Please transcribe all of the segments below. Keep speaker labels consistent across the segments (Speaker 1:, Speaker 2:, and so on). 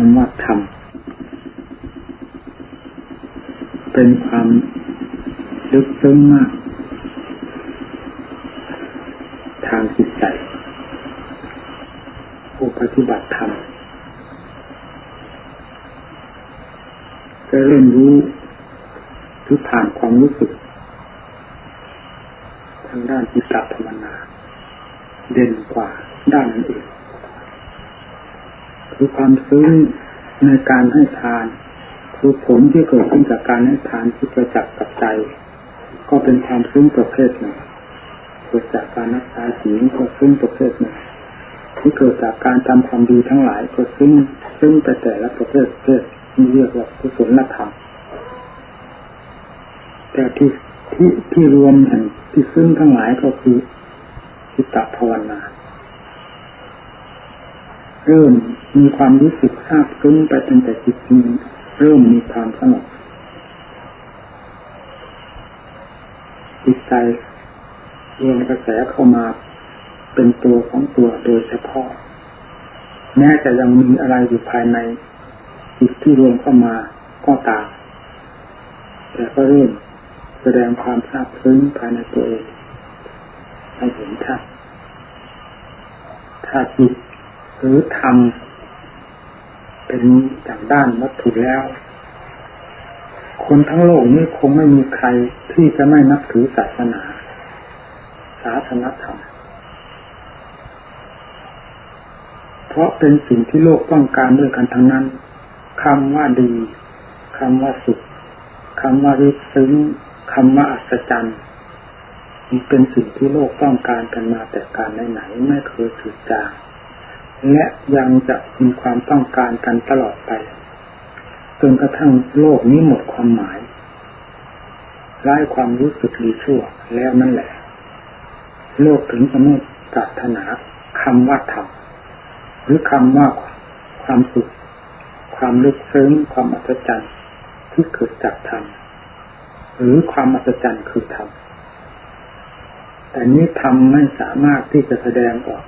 Speaker 1: คำว่าธรรมเป็นความลึกซึ้งมาก ทางจิตใจผู้ปฏิบัติธรรมจะเรียนรู้ทุกผ่านความรู้สึก ทางด้านจิตตภาวนา เด่นกว่าด้านอื่น คือความซึ้งในการให้ทานคือผลที่เกิดขึ้นจากการให้ทานที่ประจักษ์กับใจ ก็เป็นความซึ้งประเภทหนึ่งเกิดจากการนักษาศีลก็ซึ้งประเภทหนึ่งที่เกิดจากการทำความดีทั้งหลายก็ซึ้งซึ้งแต่แต่ละประเภทประเภทนี่เรียกว่ากุศลธรรมแต่ที่ที่ที่รวมแห่งที่ซึ้งทั้งหลายก็คือจิตตภาวนาเริ่ม มีความรู้สึกทราบซึ้งไปตั้งแต่จิตนี้เริ่มมีความสงบจิตใจเรียนกระแสเข้ามาเป็นตัวของตัวโดยเฉพาะ แม้จะยังมีอะไรอยู่ภายในจิตที่รวมเข้ามาก็ตามแต่ก็เริ่มแสดงความทราบซึ้งภายในตัวเองให้เห็นชัดถ้าจิตหรือทำ เป็นจากด้านวัตถุแล้ว คนทั้งโลกนี้คงไม่มีใครที่จะไม่นับถือศาสนา ศาสนธรรม เพราะเป็นสิ่งที่โลกต้องการด้วยกันทั้งนั้นคำว่าดีคำว่าสุขคำว่าริซึ้งคำว่าอัศจรรย์นี่เป็นสิ่งที่โลกต้องการกันมาแต่การไหนๆไม่เคยถือจาง และยังจะมีความต้องการกันตลอดไปจนกระทั่งโลกนี้หมดความหมายไร้ความรู้สึกดีชั่ว แล้วนั่นแหละ โลกถึงจะไม่ปรารถนาคำว่าธรรมหรือคำว่าความสุข ความลึกซึ้งความอัศจรรย์ที่เกิดจากธรรมหรือความอัศจรรย์คือธรรมแต่นี้ธรรมไม่สามารถที่จะแสดงออก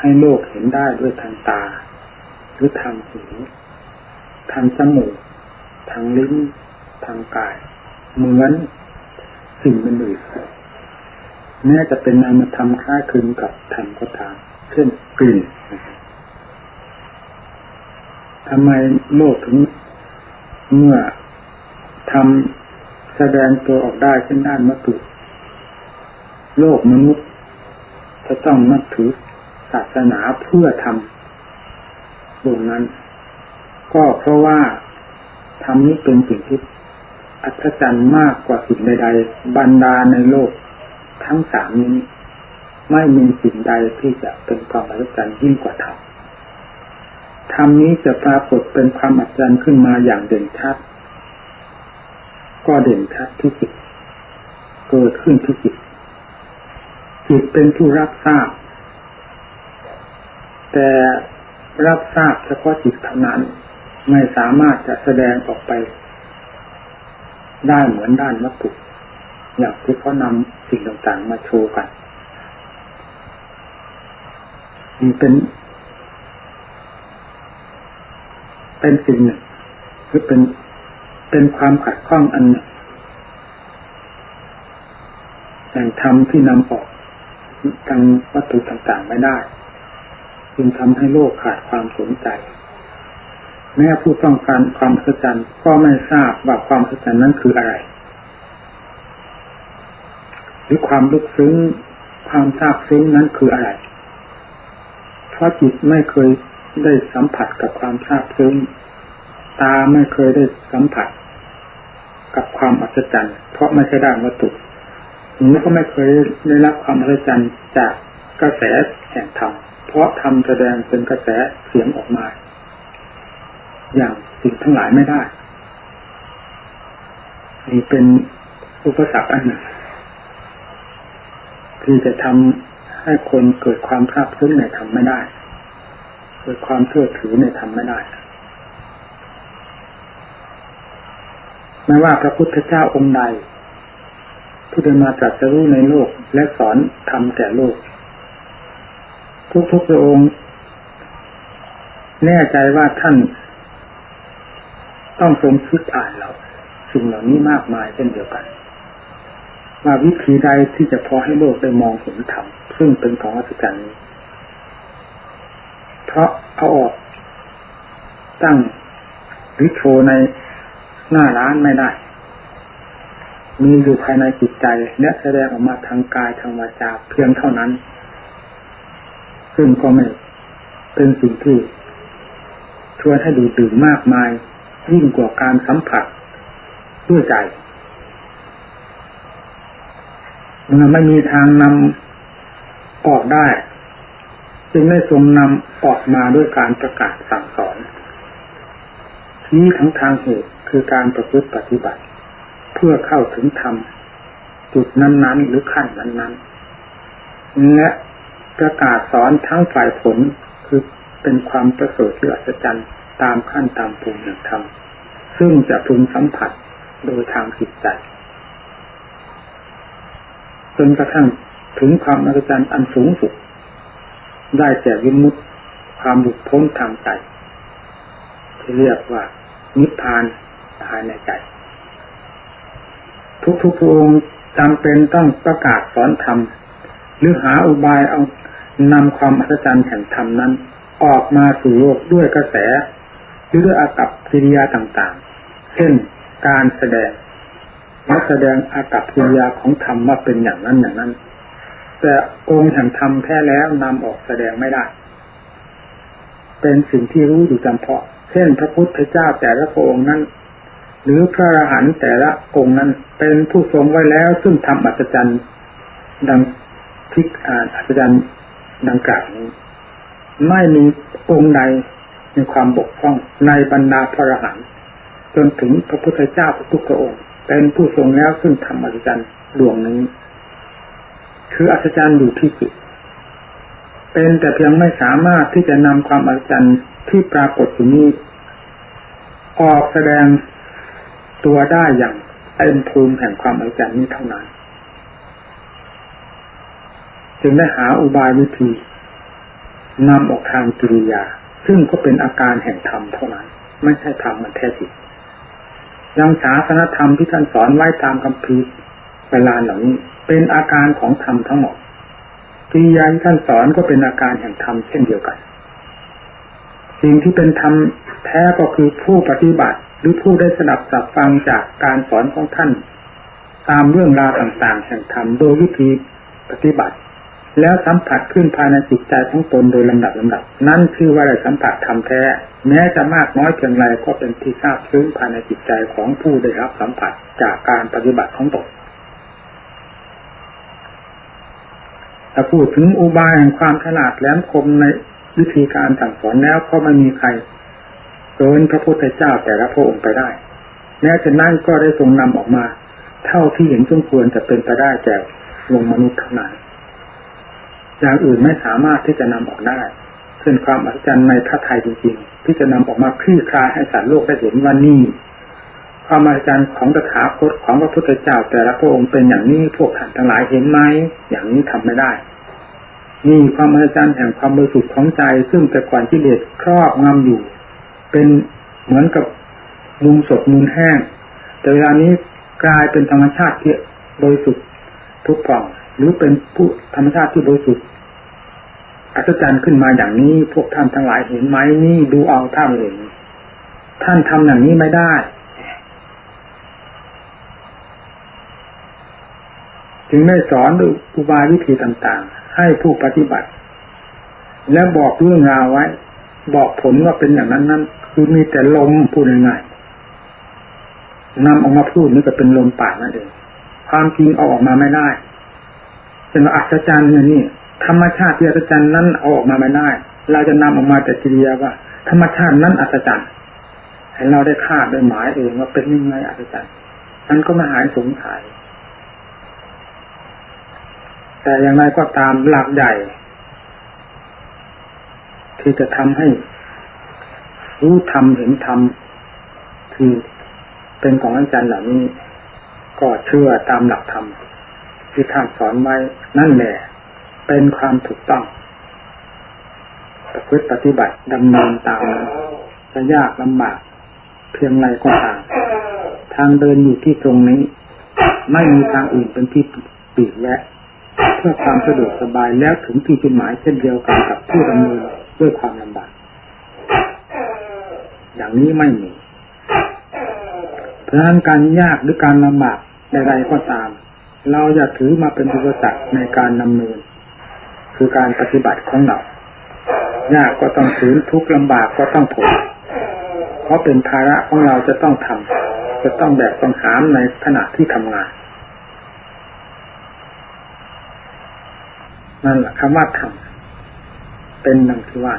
Speaker 1: ให้โลกเห็นได้ด้วยทางตา หรือทางหูทางจมูก ทางลิ้น ทางกาย เหมือนสิ่งอื่นแม้จะเป็นนามธรรมคล้ายคลึงกับธรรมก็ตาม เช่นกลิ่นทำไมโลกถึงเมื่อทำแสดงตัวออกได้เช่นด้านวัตถุโลกมนุษย์จะต้องนับถือ ศาสนาเพื่อทำตรงนั้น ก็เพราะว่าทำนี้เป็นสิ่งที่อัศจรรย์มากกว่าสิ่งใดๆบรรดาในโลก ทั้งสามนี้ ไม่มีสิ่งใดที่จะเป็นความอัศจรรย์ยิ่งกว่าธรรมธรรมนี้จะปรากฏเป็นความอัศจรรย์ขึ้นมาอย่างเด่นชัด ก็เด่นชัดที่จิตเกิดขึ้นที่จิตจิตเป็นผู้รับทราบ แต่รับทราบเฉพาะจิตเท่านั้น ไม่สามารถจะแสดงออกไป ได้เหมือนด้านวัตถุอย่างที่เขานำสิ่งต่างๆ มาโชว์กันนี่เป็น เป็นสิ่งหนึ่งหรือเป็นเป็นความขัดข้องอันหนึ่งแห่งธรรมที่นำออกทางวัตถุต่างๆไม่ได้ จึงทำให้โลกขาดความสนใจ แม้ผู้ต้องการความสัจร์ก็ไม่ทราบว่าความสัจร์นั้นคืออะไร หรือความลึกซึ้งความทราบซึ้งนั้นคืออะไร เพราะจิตไม่เคยได้สัมผัสกับความทราบซึ้งตาไม่เคยได้สัมผัส กับความอัศจรรย์ เพราะไม่ใช่ด้านวัตถุหูก็ไม่เคยได้รับความอัศจรรย์จากกระแสแห่งธรรม เพราะทำแสดงเป็นกระแสเสียงออกมา อย่างสิ่งทั้งหลายไม่ได้นี่เป็นอุปสรรคอันหนึ่งที่จะทำให้คนเกิดความคาบซึ้งในธรรมไม่ได้ เกิดความเชื่อถือในธรรมไม่ได้ไม่ว่าพระพุทธเจ้าองค์ใดที่ได้มาตรัสรู้ในโลกและสอนธรรมแก่โลก ทุกๆพระองค์ แน่ใจว่าท่าน ต้องทรงคิดอ่านเราสิ่งเหล่านี้มากมายเช่นเดียวกัน ว่าวิธีใดที่จะพอให้โลกได้มองเห็นธรรมซึ่งเป็นของอัศจรรย์เพราะเอาออกตั้งหรือโชว์ในหน้าร้านไม่ได้ มีอยู่ภายในจิตใจและแสดงออกมาทางกายทางวาจาเพียงเท่านั้น ซึ่งก็ไม่เป็นสิ่งที่ชวนให้ดูดื่มมากมาย ยิ่งกว่าการสัมผัสด้วยใจเมื่อไม่มีทางนำออกได้ จึงได้ทรงนำออกมาด้วยการประกาศสั่งสอนชี้ทั้งทางเหตุคือการประพฤติปฏิบัติ เพื่อเข้าถึงธรรมจุดนั้น ๆ หรือขั้นนั้น ๆ และ ประกาศสอนทั้งฝ่ายผลคือเป็นความประเสริฐที่อัศจรรย์ตามขั้นตามภูมิแห่งธรรมซึ่งจะพึงสัมผัสโดยทางจิตใจจนกระทั่งถึงความอัศจรรย์อันสูงสุด ได้แก่วิมุตติความหลุดพ้นทางใจที่เรียกว่านิพพานภายในใจ ทุกๆพระองค์จำเป็นต้องประกาศสอนธรรมหรือหาอุบายเอา นำความอัศจรรย์แห่งธรรมนั้น ออกมาสู่โลกด้วยกระแส หรือด้วยอากับกิริยาต่างๆ เช่นการแสดงและแสดงอากับกิริยาของธรรมว่าเป็นอย่างนั้นอย่างนั้น แต่องค์แห่งธรรมแท้แล้วนำออกแสดงไม่ได้ เป็นสิ่งที่รู้อยู่จำเพาะ เช่น พระพุทธเจ้าแต่ละพระองค์นั้น หรือพระอรหันต์แต่ละองค์นั้น เป็นผู้ทรงไว้แล้วซึ่งทำอัศจรรย์ดังทิกอ่านอัศจรรย์ ดังกล่าวนี้ ไม่มีองค์ใดมีความบกพร่องในบรรดาพระอรหันต์จนถึงพระพุทธเจ้าทุกพระองค์ เป็นผู้ทรงแล้วซึ่งทำอัศจรรย์ดวงนี้ คืออัศจรรย์อยู่ที่จิตเป็นแต่เพียงไม่สามารถที่จะนำความอัศจรรย์ที่ปรากฏอยู่นี้ ออกแสดงตัวได้อย่างเต็มภูมิแห่งความอัศจรรย์นี้เท่านั้น จึงได้หาอุบายวิธีนำออกทางกิริยา ซึ่งก็เป็นอาการแห่งธรรมเท่านั้น ไม่ใช่ธรรมมันแท้จริงยังศาสนธรรมที่ท่านสอนไว้ตามคำพีเวลาเหล่านี้เป็นอาการของธรรมทั้งหมดกิริยาที่ท่านสอนก็เป็นอาการแห่งธรรมเช่นเดียวกัน สิ่งที่เป็นธรรมแท้ก็คือผู้ปฏิบัติหรือผู้ได้สนับสับฟังจากการสอนของท่าน ตามเรื่องราวต่างๆ แห่งธรรมโดยวิธีปฏิบัติ แล้วสัมผัสขึ้นภายในจิตใจของตนโดยลำดับลำดับ นั่นคือว่าได้สัมผัสธรรมแท้ แม้จะมากน้อยเพียงไรก็เป็นที่ทราบซึ้งภายในจิตใจของผู้ได้รับสัมผัสจากการปฏิบัติของตนถ้าพูดถึงอุบายแห่งความฉลาดแหลมคมในวิธีการสั่งสอนแล้วก็ไม่มีใครเกินพระพุทธเจ้าแต่ละพระองค์ไปได้ แม้จะนั่นก็ได้ทรงนำออกมา เท่าที่เห็นสมควรจะเป็นไปได้แก่ลงมนุษย์เท่านั้น อย่างอื่นไม่สามารถที่จะนำออกได้เช่นความอัศจรรย์ในพระไทยจริงๆที่จะนำออกมาคลี่คลายให้สารโลกได้เห็นว่านี่ความอัศจรรย์ของตถาคตของพระพุทธเจ้า แต่ละพระองค์เป็นอย่างนี้พวกท่านทั้งหลายเห็นไหมอย่างนี้ทำไม่ได้นี่ความมหัศจรรย์แห่งความบริสุทธิ์ของใจ ซึ่งแต่ก่อนที่เด็ดครอบงำอยู่ เป็นเหมือนกับมูลสดมูลแห้ง แต่เวลานี้กลายเป็นธรรมชาติที่บริสุทธิ์ทุกฝ่องหรือเป็นผู้ธรรมชาติที่บริสุทธิ์ อัศจรรย์ขึ้นมาอย่างนี้ พวกท่านทั้งหลายเห็นไหมนี่ดูเอาท่านเองท่านทำอย่างนี้ไม่ได้ จึงได้สอนด้วยอุบายวิธีต่างๆ ให้ผู้ปฏิบัติ แล้วบอกเรื่องราวไว้ บอกผลว่าเป็นอย่างนั้นนั้นคือมีแต่ลมพูดง่ายๆนำออกมาพูดนี่ก็เป็นลมปากนั่นเองความจริงเอาออกมาไม่ได้เป็นอัศจรรย์นี่ ธรรมชาติที่อัศจรรย์นั้นเอาออกมาไม่ได้ เราจะนำออกมาแต่จิริยาว่า ธรรมชาตินั้นอัศจรรย์ให้เราได้คาดได้หมายเองว่าเป็นยังไงอัศจรรย์นั้นก็มาหายสงสัยแต่อย่างไรก็ตามหลักใหญ่ ที่จะทำให้ รู้ธรรมเห็นธรรมคือเป็นของอาจารย์เหล่านี้ ก็เชื่อตามหลักธรรมที่ท่านสอนไว้นั่นแหละ เป็นความถูกต้องประพฤติปฏิบัติดำเนินตามจะยากลำบาก เพียงไรก็ตามทางเดินอยู่ที่ตรงนี้ ไม่มีทางอื่นเป็นที่ปีกแวะเพื่อความสะดวกสบายแล้วถึงที่จุดหมายเช่นเดียวกันกับผู้ดำเนินด้วยความลำบาก อย่างนี้ไม่มีเพราะนั้นการยากหรือการลำบากใดๆก็ตาม เราอย่าถือมาเป็นอุปสรรคในการดำเนิน คือการปฏิบัติของเรายากก็ต้องถือทุกข์ลำบากก็ต้องทนเพราะเป็นภาระของเราจะต้องทำจะต้องแบกต้องหามในขณะที่ทำงานนั่นแหละคำว่าทำเป็นดังที่ว่า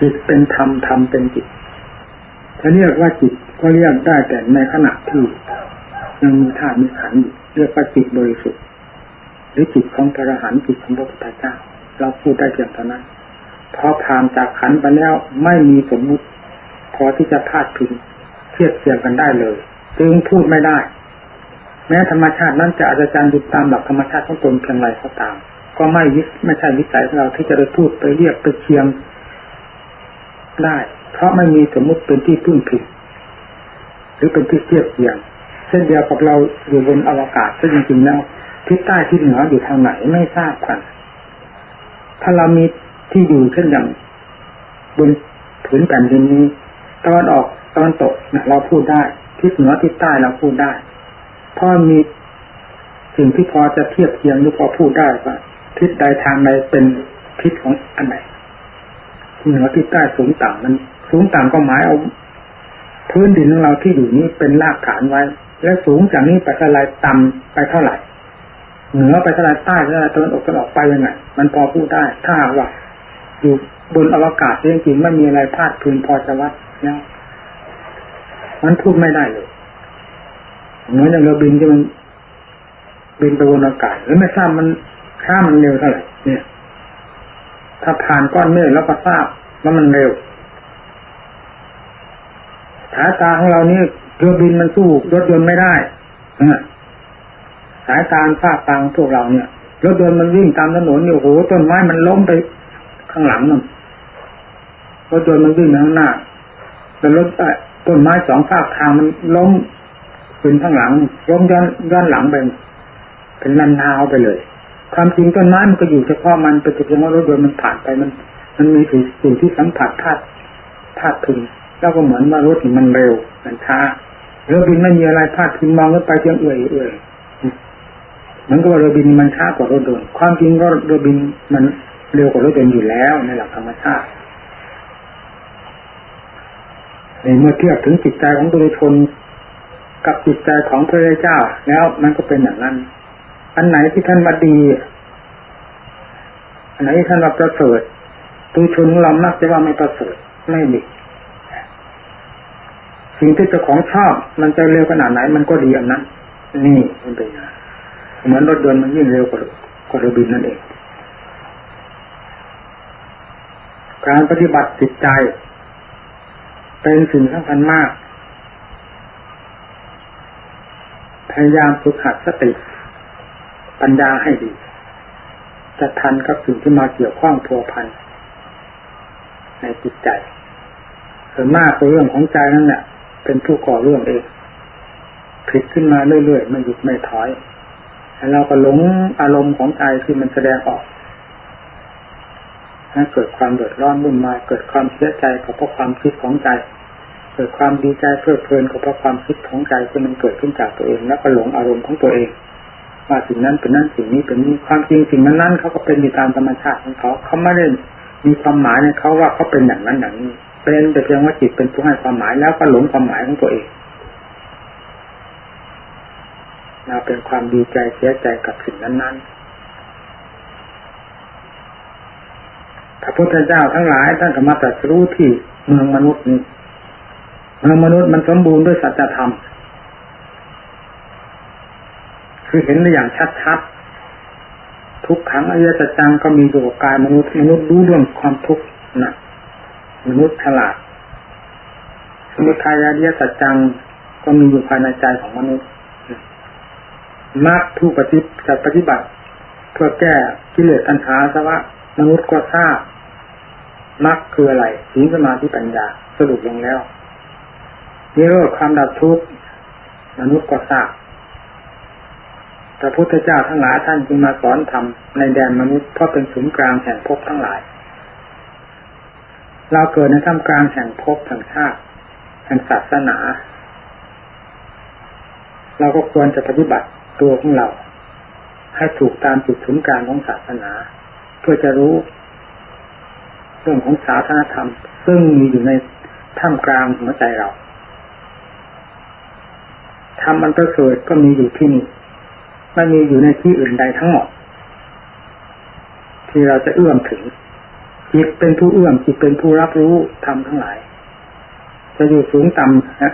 Speaker 1: จิตเป็นธรรมธรรมเป็นจิตถ้าเรียกว่าจิตก็เรียกได้แต่ในขณะที่ยังมีธาตุมีขันธ์อยู่เรียกว่าจิตบริสุทธิ์ หรือจิตของพระอรหันต์จิตของพระพุทธเจ้า เราพูดได้เพียงเท่านั้นพอผ่านจากขันไปแล้วไม่มีสมมุติ พอที่จะพาดพิงเทียบเทียงกันได้เลย จึงพูดไม่ได้ แม้ธรรมชาตินั้นจะอาจารย์ดิตามหลักธรรมชาติของตนเพียงไรก็ตาม ก็ไม่ไม่ใช่วิสัยของเราที่จะไปพูดไปเรียกไปเคียงได้ เพราะไม่มีสมมุติเป็นที่พึ่งพิงหรือเป็นที่เทียบเทียงเช่นเดียวกับเราอยู่บนอวกาศซึ่งจริงๆแล้ว ทิศใต้ทิศเหนืออยู่ทางไหนไม่ทราบกัน ถ้าเรามีที่อยู่เช่นอย่างบนผืนแผ่นดินนี้ตะวันออกตะวันตกเราพูดได้ทิศเหนือทิศใต้เราพูดได้เพราะมีสิ่งที่พอจะเทียบเทียงหรือพอพูดได้ว่าทิศใดทางใดเป็นทิศของอันไหนที่เหนือทิศใต้สูงต่ำนั้นสูงต่ำก็หมายเอา พื้นดินของเราที่อยู่นี้เป็นรากฐานไว้ และสูงจากนี้ไปเท่าไรต่ำไปเท่าไหร่ เหนือไปท่าไรใต้เท่าไรตะวันออกตะวันออกไปยังไงมันพอพูดได้ ถ้าว่าอยู่บนอวกาศจริงๆไม่มีอะไรพาดพื้นพอจะวัดเนี่ยมันพูดไม่ได้เลยเหมือนอย่างเราบินที่มันบินไปบนอากาศแล้วไม่ทราบมันข้ามมันเร็วเท่าไหร่เนี่ย ถ้าผ่านก้อนเมฆแล้วก็ทราบว่ามันเร็วสายตาของเรานี่เรือบินมันสู้รถยนต์ไม่ได้ สายตาภาพตางพวกเราเนี่ยรถยนต์มันวิ่งตามถนนเนี่ยโอ้โหต้นไม้มันล้มไปข้างหลังมันรถยนต์มันวิ่งข้างหน้าแต่รถต้นไม้สองภาคทางมันล้มขึ้นข้างหลังล้มย้อนย้อนหลังไปเป็นนันนาวไปเลย ความจริงต้นไม้มันก็อยู่เฉพาะมันเป็นเพียงว่ารถยนต์มันผ่านไปมัน มันมีสิ่งที่สัมผัสธาตุธาตุพึงแล้วก็เหมือนว่ารถมันเร็วมันช้าเรือบินไม่มีอะไรพาดพิงมองขึ้นไปเพียงเอื่อยเอื่อย มันก็ว่าเรือบินมันช้ากว่ารถยนต์ความจริงก็เรือบินมันเร็วกว่ารถยนต์อยู่แล้วในหลักธรรมชาติในเมื่อเทียบถึงจิตใจของตัวชนกับจิตใจของพระเจ้า แล้วมันก็เป็นอย่างนั้น อันไหนที่ท่านมาดี อันไหนที่ท่านมาประเสริฐตัวชนเรามักจะว่าไม่ประเสริฐไม่ดีสิ่งที่เจ้าของชอบมันจะเร็วขนาดไหนมันก็ดีอันนั้น นี่มันเป็นอย่าง เหมือนรถยนต์มันยิ่งเร็วกว่ากว่าเรือบินนั่นเอง การปฏิบัติจิตใจ เป็นสิ่งสำคัญมาก พยายามฝึกหัดสติ ปัญญาให้ดี จะทันกับสิ่งที่มาเกี่ยวข้องพัวพันในจิตใจส่วนมากเป็นเรื่องของใจนั่นแหละเป็นผู้ก่อเรื่องเองผิดขึ้นมาเรื่อยๆไม่หยุดไม่ถอย แล้วเราก็หลงอารมณ์ของใจที่มันแสดงออกให้เกิดความเดือดร้อนวุ่นวายเกิดความเสียใจก็เพราะความคิดของใจ เกิดความดีใจเพลิดเพลินก็เพราะความคิดของใจที่มันเกิดขึ้นจากตัวเอง แล้วก็หลงอารมณ์ของตัวเองว่าสิ่งนั้นเป็นนั้นสิ่งนี้เป็นนี้ความจริงสิ่งนั้นนั้นเขาก็เป็นอยู่ตามธรรมชาติของเขาเขาไม่ได้มีความหมายในเขาว่าเขาเป็นอย่างนั้นอย่างนี้เป็นแต่เพียงว่าจิตเป็นผู้ให้ความหมายแล้วก็หลงความหมายของตัวเอง เราเป็นความดีใจเสียใจกับสิ่งนั้นๆ พระพุทธเจ้าทั้งหลายท่านก็มาตรัสรู้ที่เมืองมนุษย์นี้เมืองมนุษย์มันสมบูรณ์ด้วยสัจธรรม คือเห็นได้อย่างชัดๆ ทุกครั้งอริยสัจจังก็มีอยู่กับกายมนุษย์มนุษย์รู้เรื่องความทุกข์นะมนุษย์ฉลาดสมุทัยอริยสัจจังก็มีอยู่ภายในใจของมนุษย์ มรรคผู้ปฏิจะปฏิบัติ เพื่อแก้กิเลสตัณหาสวะมนุษย์ก็ทราบมรรคคืออะไรศีสมาธิปัญญาสรุปลงแล้วนิโรธความดับทุกข์มนุษย์ก็ทราบพระพุทธเจ้าทั้งหลายท่านจึงมาสอนธรรมในแดนมนุษย์เพราะเป็นศูนย์กลางแห่งภพทั้งหลาย เราเกิดในท่ามกลางแห่งภพแห่งชาติแห่งศาสนา เราก็ควรจะปฏิบัติ ตัวของเรา ให้ถูกตามจุดศูนย์กลางของศาสนา เพื่อจะรู้ เรื่องของศาสนธรรม ซึ่งมีอยู่ในท่ามกลางหัวใจเราธรรมอันประเสริฐก็มีอยู่ที่นี่ไม่มีอยู่ในที่อื่นใดทั้งหมด ที่เราจะเอื้อมถึงจิตเป็นผู้เอื้อมจิตเป็นผู้รับรู้ธรรมทั้งหลาย จะอยู่สูงต่ำนะ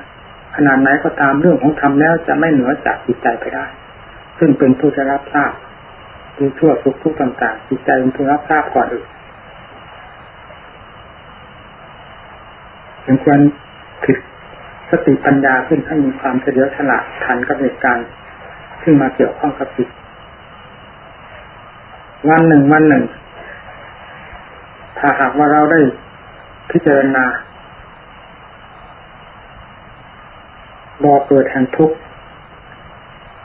Speaker 1: ขนาดไหนก็ตามเรื่องของธรรมแล้วจะไม่เหนือจากจิตใจไปได้ ซึ่งเป็นผู้จะรับทราบดีชั่วสุขทุกต่างๆจิตใจเป็นผู้รับทราบก่อนอื่นเป็นควรผิดสติปัญญาขึ้นให้มีความเฉลียวฉลาดทันกับเหตุการณ์ซึ่งมาเกี่ยวข้องกับจิตวันหนึ่งวันหนึ่ง ถ้าหากว่าเราได้พิจารณาบ่อเกิดแห่งทุกข์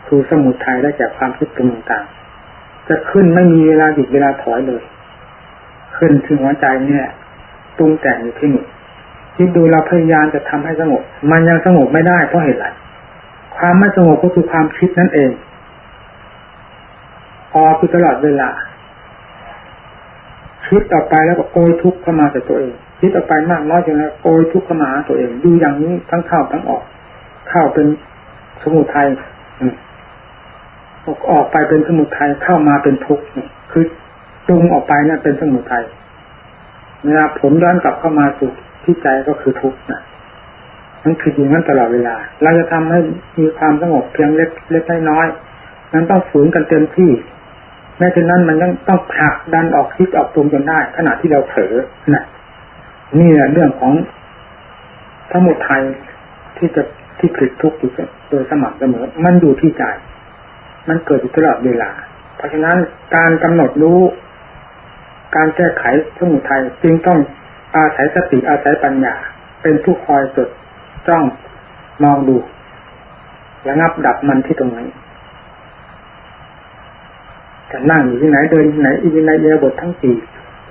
Speaker 1: คือสมุทัยได้จากความคิดปรุงต่างๆจะขึ้นไม่มีเวลาหยุดเวลาถอยเลย ขึ้นถึงหัวใจเนี่ยปรุงแต่งอยู่ที่นี่คิดดูเราพยายามจะทำให้สงบ มันยังสงบไม่ได้เพราะเหตุไรความไม่สงบก็คือความคิดนั่นเองพอคือตลอดเวลาคิดต่อไปแล้วก็โกยทุกข์เข้ามาแต่ตัวเอง คิดต่อไปมากน้อยจนแล้วโกยทุกข์เข้ามาตัวเอง ดูอย่างนี้ทั้งเข้าทั้งออก เข้าเป็นสมุทัย ออกไปเป็นสมุทัยเข้ามาเป็นทุกข์คือตรงออกไปนั่นเป็นสมุทัยเวลาผลย้อนกลับเข้ามาสู่ที่ใจก็คือทุกข์นะมันคืออย่างนั้นตลอดเวลา เราจะทำให้มีความสงบเพียงเล็กเล็กน้อยนั้นต้องฝืนกันเต็มที่แม้ฉะนั้นมันยังต้องผลักดันออกคิดออกตรงจนได้ ขณะที่เราเผลอนะนี่แหละเรื่องของสมุทัยที่จะที่ผลิตทุกข์อยู่โดยสม่ำเสมอ มันอยู่ที่ใจ มันเกิดอยู่ตลอดเวลา เพราะฉะนั้นการกำหนดรู้ การแก้ไขสมุทัยจึงต้องอาศัยสติอาศัยปัญญา เป็นผู้คอยจดจ้องมองดูระงับดับมันที่ตรงนี้จะนั่งอยู่ที่ไหนเดินที่ไหนอินในเยบททั้งสี่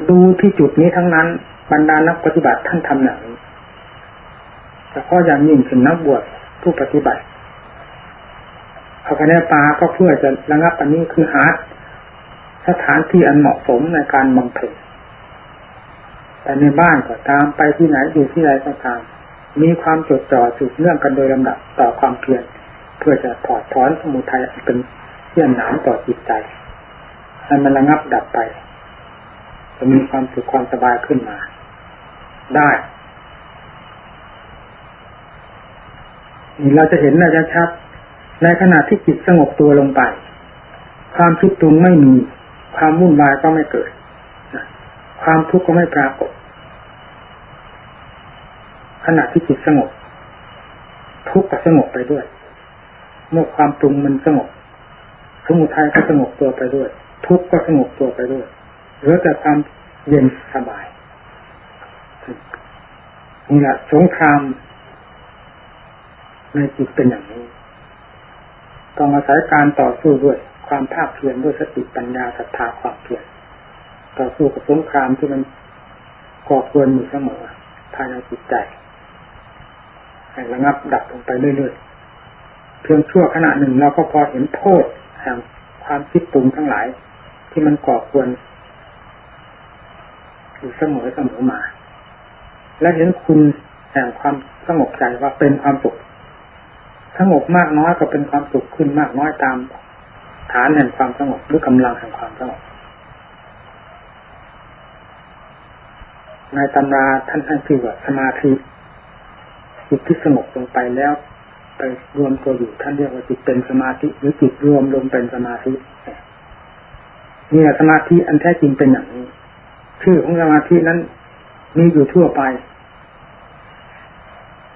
Speaker 1: ดูที่จุดนี้ทั้งนั้น บรรดานักปฏิบัติท่านทำอย่างนี้แต่ข้ออย่างยิ่งถึงนักบวชผู้ปฏิบัติ เอาคะแนนปาก็เพื่อจะระงับอันนี้คือหาสถานที่อันเหมาะสมในการบำเพ็ญแต่ในบ้านก็ตามไปที่ไหนอยู่ที่ใดก็ตาม มีความจดจ่อสืบเนื่องกันโดยลำดับต่อความเพียรเพื่อจะถอดถอนสมุทัยเป็นเสี้ยนหนามต่อจิตใจให้มันระงับดับไป จะมีความสุขความสบายขึ้นมา ได้นี่เราจะเห็นนะจะชัด ในขณะที่จิตสงบตัวลงไป ความคิดตรงไม่มี ความวุ่นวายก็ไม่เกิด ความทุกข์ก็ไม่ปรากฏ ขณะที่จิตสงบ ทุกข์ก็สงบไปด้วย เมื่อความปรุงมันสงบ สมุทัยก็สงบตัวไปด้วย ทุกข์ก็สงบตัวไปด้วยเหลือแต่ความเย็นสบายนี่แหละสงครามในจิตเป็นอย่างนี้ ต้องอาศัยการต่อสู้ด้วยความภาคเพียรด้วยสติปัญญาศรัทธาความเพียรต่อสู้กับสงครามที่มันก่อเกินอยู่เสมอภายในจิตใจให้ระงับดับลงไปเรื่อยๆเพียงชั่วขณะหนึ่งเราก็พอเห็นโทษแห่งความคิดปรุงทั้งหลาย ที่มันก่อควรอยู่เสมอเสมอมา และเห็นคุณแห่งความสงบใจว่าเป็นความสุข สงบมากน้อยก็เป็นความสุขขึ้นมากน้อยตาม ฐานแห่งความสงบหรือกำลังแห่งความสงบในตำราท่านท่านคือว่าสมาธิจิตที่สงบลงไปแล้ว ไปรวมตัวอยู่ท่านเรียกว่าจิตเป็นสมาธิ หรือจิตรวมลงเป็นสมาธินี่สมาธิอันแท้จริงเป็นอย่างนี้ชื่อของสมาธินั้นมีอยู่ทั่วไป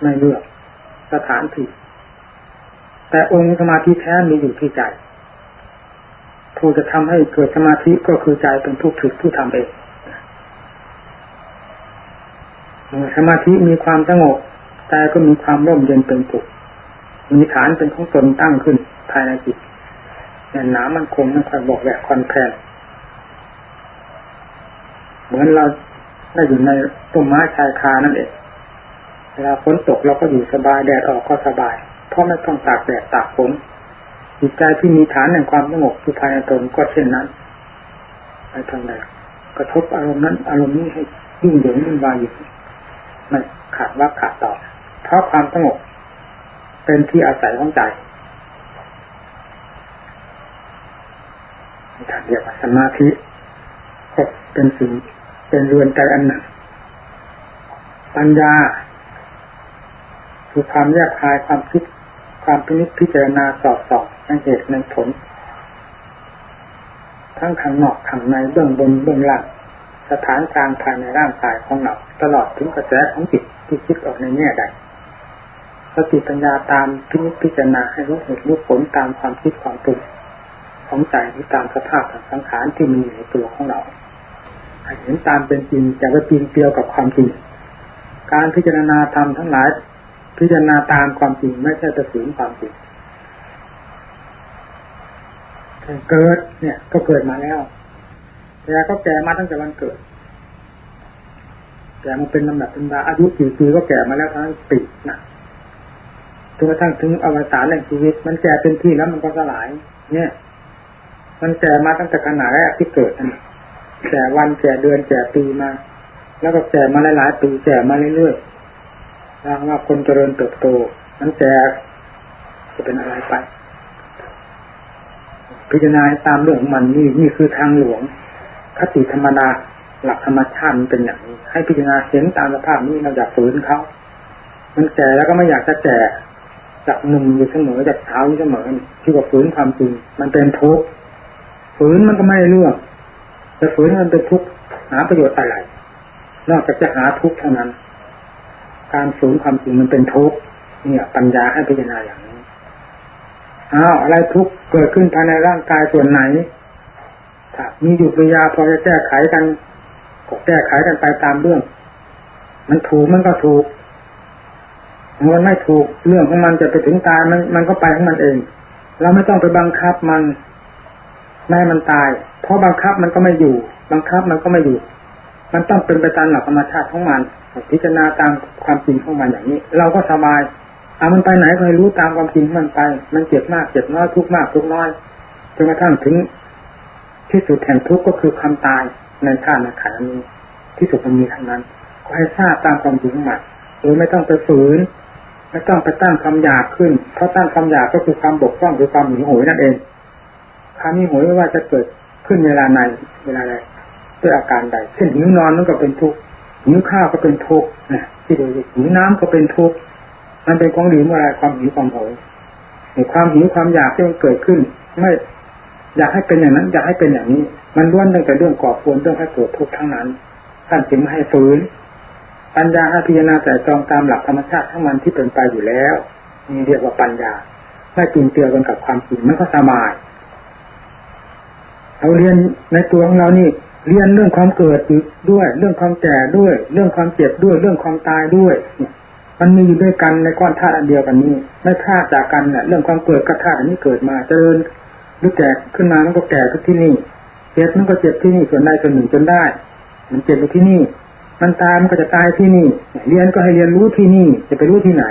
Speaker 1: ไม่เลือกสถานที่ แต่องค์สมาธิแท้มีอยู่ที่ใจผู้จะทำให้เกิดสมาธิก็คือใจเป็นผู้ฝึกผู้ทำเองสมาธิมีความสงบใจก็มีความร่มเย็นเป็นสุขมีฐานเป็นของตนตั้งขึ้นภายในจิตแน่นหนามันคงไม่ค่อยบอกแหวกคอนแพนเหมือนเราได้อยู่ในต้นไม้ชายคานั่นเองเวลาฝนตกเราก็อยู่สบายแดดออกก็สบาย เพราะไม่ต้องตากแดดตากฝนจิตใจที่มีฐานแห่งความสงบที่ภายในตนก็เช่นนั้นไปทางใดกระทบอารมณ์นั้น อารมณ์นี้ให้ยิ่งเหยิงยิ่งวายอยู่ไม่ขาดว่าขาดต่อเพราะความสงบเป็นที่อาศัยของใจการเรียกว่าสมาธิก็เป็นสิ่งเป็นเรือนใจอันหนึ่งปัญญาคือความแยกคายความคิด ความพินิจพิจารณาสอบสอบในเหตุในผล ทั้งข้างนอกข้างในเบื้องบนเบื้องล่างสถานกลางภายในร่างกายของเราตลอดถึงกระแสของจิตที่คิดออกในแง่ใดสติปัญญาตามพินิจพิจารณาให้รู้เหตุรู้ผลตามความคิดความปรุงของใจที่ตามสภาพของสังขารที่มีอยู่ในตัวของเราเห็นตามเป็นจริงแต่ว่าปีนเกลียวกับความจริงการพิจารณาธรรมทั้งหลาย พิจารณาตามความจริงไม่ใช่จะฝืนความจริงเกิดเนี่ย ก็เกิดมาแล้วแต่ก็แก่มาตั้งแต่วันเกิดแก่มาเป็นลำดับเป็นดาอายุกี่ปีก็แก่มาแล้วทั้งปีนะจนกระทั่งถึงอวสานแห่งชีวิต มันแก่เป็นที่แล้วมันก็สลาย เนี่ย มันแก่มาตั้งแต่ขนาดแรกที่เกิดนี่แก่วันแก่เดือนแก่ปีมา แล้วก็แก่มาหลายๆปีแก่มาเรื่อยๆ แล้วว่าคนเจริญเติบโตมันแจกจะเป็นอะไรไป พิจารณาตามเรื่องของมันนี่นี่คือทางหลวงคติธรรมดาหลักธรรมชาติมันเป็นอย่างนี้ ให้พิจารณาเห็นตามสภาพนี้เราอยากฝืนเขามันแก่แล้วก็ไม่อยากจะแก่จากหนุ่มอยู่เสมอจากเท้าอยู่เสมอที่ว่าฝืนความจริง มันเป็นทุกข์ฝืนมันก็ไม่ได้เรื่องจะฝืนมันเป็นทุกข์หาประโยชน์อะไร นอกจากจะหาทุกข์เท่านั้น การฝืนความจริงมันเป็นทุกข์เนี่ย ปัญญาให้พิจารณาอย่างนี้อ้าวอะไรทุกข์เกิดขึ้นภายในร่างกายส่วนไหนถ้ามีอยู่ปัญญาพอจะแก้ไขกันก็แก้ไขกันไปตามเรื่อง มันถูกมันก็ถูกมันไม่ถูกเรื่องของมันจะไปถึงตายมันมันก็ไปของมันเอง เราไม่ต้องไปบังคับมันไม่มันตาย เพราะบังคับมันก็ไม่อยู่ บังคับมันก็ไม่อยู่ มันต้องเป็นไปตามหลักธรรมชาติของมันพิจารณาตามความจริงของมันอย่างนี้ เราก็สบายเอามันไปไหนก็ให้รู้ตามความจริงมันไป มันเจ็บมากเจ็บน้อยทุกมากทุกน้อยจนกระทั่งถึงที่สุดแห่งทุกข์ก็คือความตายในชาติในขันนี้ที่สุดมันมีทั้งนั้น ก็ให้ทราบตามความจริงของมันโดยไม่ต้องไปฝืนไม่ต้องไปตั้งความอยากขึ้น เพราะตั้งความอยากก็คือความบกพร่องคือความหิวโหยนั่นเองความหิวโหยไม่ว่าจะเกิดขึ้นเวลาไหนเวลาใด ด้วยอาการใด เช่นหิวนอนนั่นก็เป็นทุกข์หิวข้าวก็เป็นทุกข์นะที่ดูหิวน้ำก็เป็นทุกข์มันเป็นของดีเมื่อไรความหิวความโหยความหิวความอยากที่มันเกิดขึ้น ไม่อยากให้เป็นอย่างนั้น อยากให้เป็นอย่างนี้ มันล้วนตั้งแต่เรื่องก่อควรเรื่องให้เกิดทุกข์ทั้งนั้นท่านจึงไม่ให้ฝืนปัญญาให้พิจารณาแต่จองตามหลักธรรมชาติทั้งมันที่เป็นไปอยู่แล้วนี่เรียกว่าปัญญาไม่ปีนเตือกันกับความจริงมันก็สบายเราเรียนในตัวของเรานี่ เรียนเรื่องความเกิดด้วย เรื่องความแก่ด้วย เรื่องความเจ็บด้วย เรื่องความตายด้วยมันมีอยู่ด้วยกันในก้อนธาตุอันเดียวกันนี้ ไม่พลาดจากกันเนี่ยเรื่องความเกิดกับธาตุอันนี้เกิดมาเจริญหรือแก่ขึ้นมามันก็แก่ที่นี่เจ็บมันก็เจ็บที่นี่ส่วนใดส่วนหนึ่งจนได้ มันเจ็บอยู่ที่นี่ มันตายมันก็จะตายที่นี่ เรียนก็ให้เรียนรู้ที่นี่ จะไปรู้ที่ไหน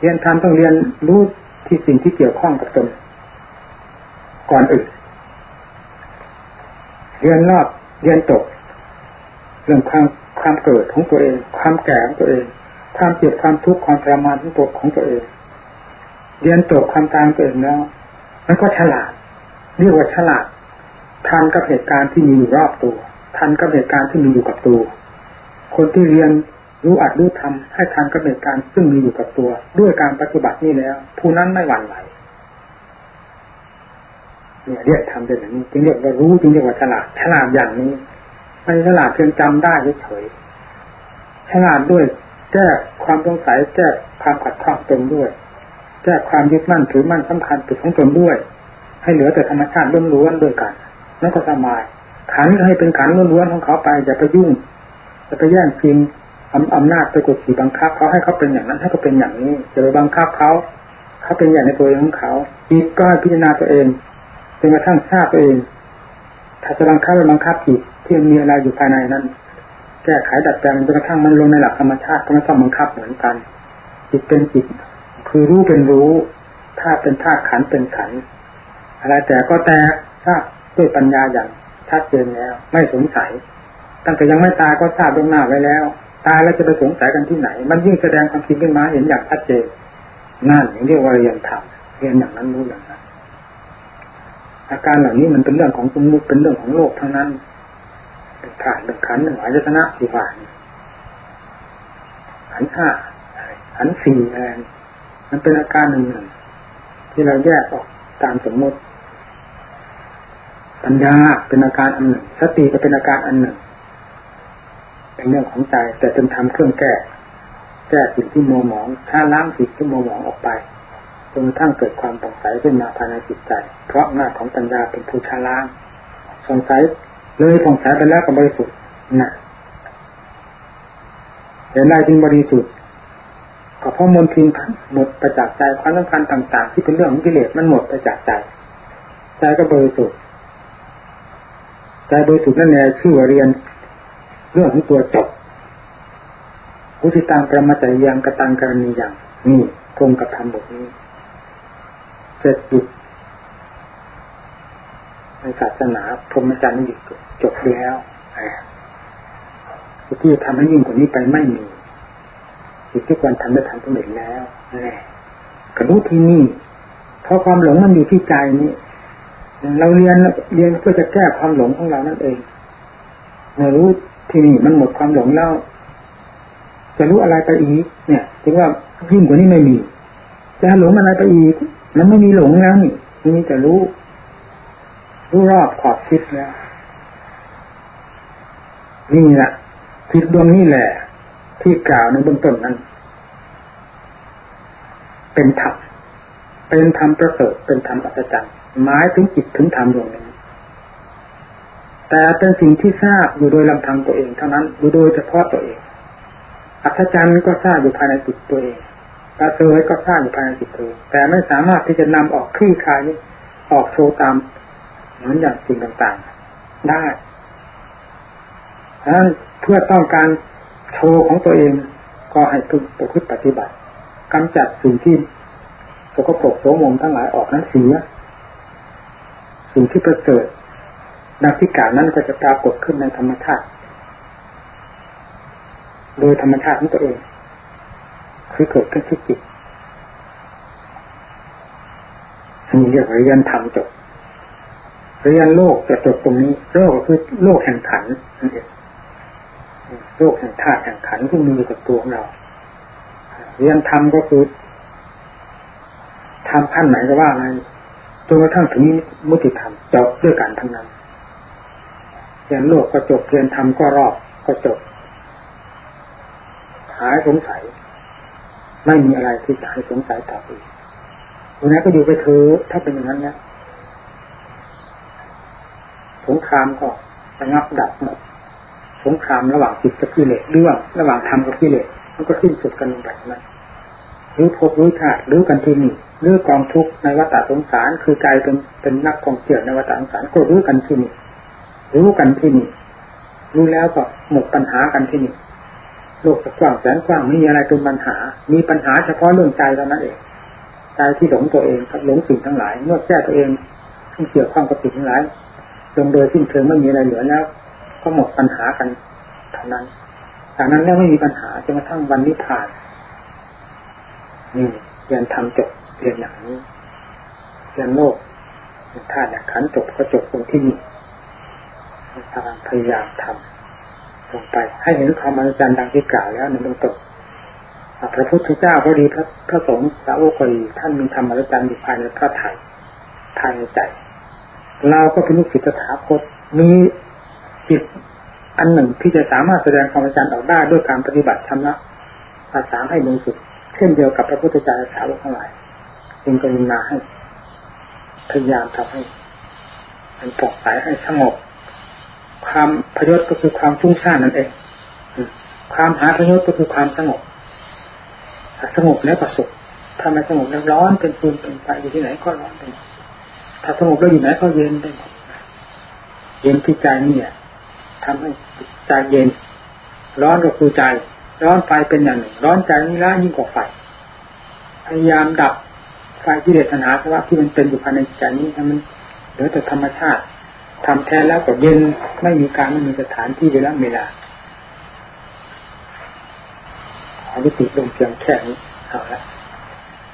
Speaker 1: เรียนทำต้องเรียนรู้ที่สิ่งที่เกี่ยวข้องกับตนก่อนอื่นเรียนรอบ เรียนตกเรื่องความความเกิดของตัวเอง ความแก่ของตัวเอง ความเจ็บความทุกข์ความทรมานของตัวของตัวเอง เรียนจบความตามตัวเองแล้วมันก็ฉลาดเรียกว่าฉลาดทันกับเหตุการณ์ที่มีอยู่รอบตัว ทันกับเหตุการณ์ที่มีอยู่กับตัว คนที่เรียนรู้อัดรู้ทำให้ทันกับเหตุการณ์ซึ่งมีอยู่กับตัว ด้วยการปฏิบัตินี่แล้ว ผู้นั้นไม่หวั่นไหว เนี่ยเรียกทำเป็นอย่างนี้จึงเรียกว่ารู้จึงเรียกว่าฉลาดฉลาดอย่างนี้ไม่ฉลาดเพียงจำได้เฉยฉลาดด้วยแก้ความสงสัยแก้ความขัดข้องตนด้วยแก้ความยึดมั่นถือมั่นสำคัญติดของตนด้วย ให้เหลือแต่ธรรมชาติล้วนๆด้วยกันนั่นก็สบายขันให้เป็นขันล้วนๆของเขาไปอย่าไปยุ่งจะไปแย่งชิงอำนาจไปกดขี่บังคับเขาให้เขาเป็นอย่างนั้นให้เขาเป็นอย่างนี้จะไปบังคับเขาเขาเป็นอย่างในตัวของเขาจิตก็พิจารณาตัวเอง จนกระทั่งทราบตัวเอง ถ้าจะบังคับไปบังคับจิตที่มีอะไรอยู่ภายในนั้น แก้ไขดัดแปลงจนกระทั่งมันลงในหลักธรรมชาติก็ไม่ต้องบังคับเหมือนกัน จิตเป็นจิต คือรู้เป็นรู้ธาตุเป็นธาตุขันเป็นขันอะไรแต่ก็แต่ทราบด้วยปัญญาอย่างชัดเจนแล้ว ไม่สงสัย ตั้งแต่ยังไม่ตายก็ทราบล่วงหน้าไว้แล้วตายแล้วจะไปสงสัยกันที่ไหน มันยิ่งแสดงความจริงขึ้นมาเห็นอย่างชัดเจนนั่นเรียกว่าเรียนธรรมเรียนอย่างนั้นรู้อย่าง อาการเหล่านี้มันเป็นเรื่องของสมมติเป็นเรื่องของโลกเทั้งนั้นเป็นขาดเป็นขันหนึ่งอายตนะสี่ฝ่ายขันห้าขันสี่อะไรมันเป็นอาการหนึ่งหนึ่งที่เราแยกออกตามสมมติ ปัญญาเป็นอาการอันหนึ่ง สติก็เป็นอาการอันหนึ่ง เป็นเรื่องของใจแต่เป็นธรรมเครื่องแก้ แก้สิ่งที่มัวหมองช้าล้างสิ่งที่มัวหมองออกไป จนกระทั่งเกิดความสงสัยขึ้นมาภายในจิตใจ เพราะหน้าของปัญญาเป็นผู้ชาล้างสงสัยเลยสงสัยไปแล้วก็บริสุทธิ์นะเห็นอะไรจึงบริสุทธิ์ก็เพราะมนทินหมดไปจากใจความสำคัญต่าง ๆ ที่เป็นเรื่องของกิเลสมันหมดไปจากใจใจก็บริสุทธิ์ใจบริสุทธิ์นั่นแหละชื่อว่าเรียนเรื่องของตัวจบอุทิตังประมาจยังกตังกรณีอย่างนี่ตรงกับธรรมบทนี้ เสร็จจุดในศาสนาพรหมจรรย์นี่จบแล้วที่ทำให้ยิ่งกว่านี้ไปไม่มีสิ่งที่ควรทำได้ทำสำเร็จแล้วนี่ก็รู้ที่นี่เพราะความหลงมันอยู่ที่ใจนี้ เราเรียนเรียนเพื่อจะแก้ความหลงของเรานั่นเองเรารู้ที่นี่มันหมดความหลงแล้วจะรู้อะไรไปอีก เนี่ยจึงว่ายิ่งกว่านี้ไม่มีจะหลงอะไรไปอีก มันไม่มีหลงแล้วนี่มีแต่รู้รู้รอบขอบคิดแล้วนี่แหละคิดดวงนี้แหละ ที่กล่าวในเบื้องต้นนั้น เป็นธรรมเป็นธรรมประเสริฐเป็นธรรมอัศจรรย์หมายถึงจิตถึงธรรมดวงนี้แต่เป็นสิ่งที่ทราบอยู่โดยลำพังตัวเองเท่านั้นอยู่โดยเฉพาะตัวเอง อัศจรรย์ก็ทราบอยู่ภายในจิตตัวเอง ตาเสวยก็ทราบอยู่ภายในจิตตัวเองแต่ไม่สามารถที่จะนำออกคลี่คลายนี้ออกโชว์ตามเหมือนอย่างสิ่งต่างๆ ได้ดังนั้นเพื่อต้องการโชว์ของตัวเองก็ให้พึงประพฤติปฏิบัติกำจัดสิ่งที่สกปรกโสมมทั้งหลายออกนั้นเสีย สิ่งที่ประเสริฐดังที่กล่าวนั้นก็จะปรากฏขึ้นในธรรมชาติ โดยธรรมชาติของตัวเอง คือเกิดขึ้นที่จิตอันนี้เรียกเรียนธรรมจบเรียนโลกจะจบตรงนี้โลกก็คือโลกแห่งขันนั่นเองโลกแห่งธาตุแห่งขันที่มีอยู่กับตัวของเรา เรียนธรรมก็คือทำขั้นไหนก็ว่าไรจนกระทั่งถึงมุติธรรมจบด้วยกันทั้งนั้นเรียนโลกก็จบเรียนธรรมก็รอบก็จบหายสงสัย ไม่มีอะไรที่จะให้สงสัยต่อไปตรงนั้นก็อยู่ไปเถอะถ้าเป็นอย่างนั้นเนี่ยสงครามก็ระงับดับหมดสงครามระหว่างจิตกับกิเลสเรื่องระหว่างธรรมกับกิเลสมันก็สิ้นสุดกันแบบนั้นรู้พบรู้ชาติรู้กันที่นี่รู้กองทุกข์ในวัฏสงสาร คือใจเป็นเป็นนักท่องเที่ยวในวัฏสงสารก็รู้กันที่นี่รู้กันที่นี่รู้แล้วก็หมดปัญหากันที่นี่ โลกกว้างแสนกว้างไม่มีอะไรเป็นปัญหา มีปัญหาเฉพาะเรื่องใจเท่านั้นเองใจที่หลงตัวเองกับหลงสิ่งทั้งหลาย เมื่อแก้ตัวเองที่เกี่ยวข้องกับสิ่งทั้งหลายลงโดยสิ้นเชิงไม่มีอะไรเหลือแล้ว ก็หมดปัญหากันเท่านั้นจากนั้นแล้วไม่มีปัญหาจนกระทั่งวันนิพพานนี่เรียนทำจบเรียนอย่างนี้เรียนโลกถ้าเนี่ยขันจบก็จบตรงที่นี่พยายามพยายามทำ ลงไป ให้เห็นความอัศจรรย์ดังที่กล่าวแล้วในเบื้องต้นพระพุทธเจ้าก็ดีพระพระสงฆ์สาวกก็ดีท่านมีธรรมอัศจรรย์อยู่ภายในพระไถ่ภายในใจ เราก็เป็นลูกศิษย์ถาคตมีจิตอันหนึ่งที่จะสามารถแสดงความอัศจรรย์ออกได้ด้วยการปฏิบัติธรรมะภาษาให้บริสุทธิ์เช่นเดียวกับพระพุทธเจ้าสาวกทั้งหลายจึงกรุณาให้พยายามทำให้มันปลอดสายให้สงบ ความพยศก็คือความฟุ้งซ่านนั่นเองความหาพยศก็คือความสงบสงบแล้วก็สุขถ้าไม่สงบแล้วร้อนเป็นฟืนเป็นไฟอยู่ที่ไหนก็ร้อนไปถ้าสงบแล้วอยู่ไหนก็เย็นได้หมดเย็นที่ใจนี่เนี่ยทำให้ใจเย็น ร้อนก็คือใจ ร้อนไฟเป็นอย่างหนึ่ง ร้อนใจนี่ละยิ่งกว่าไฟพยายามดับไฟที่เดชนาเพราะว่าที่มันเป็นอยู่ภายในใจนี้ถ้มันเหลือแต่ธรรมชาติ ทำแท้แล้วก็เย็นไม่มีการไม่มีสถานที่เวลาเวลาอยุติลงเพียงแค่นี้เอาละ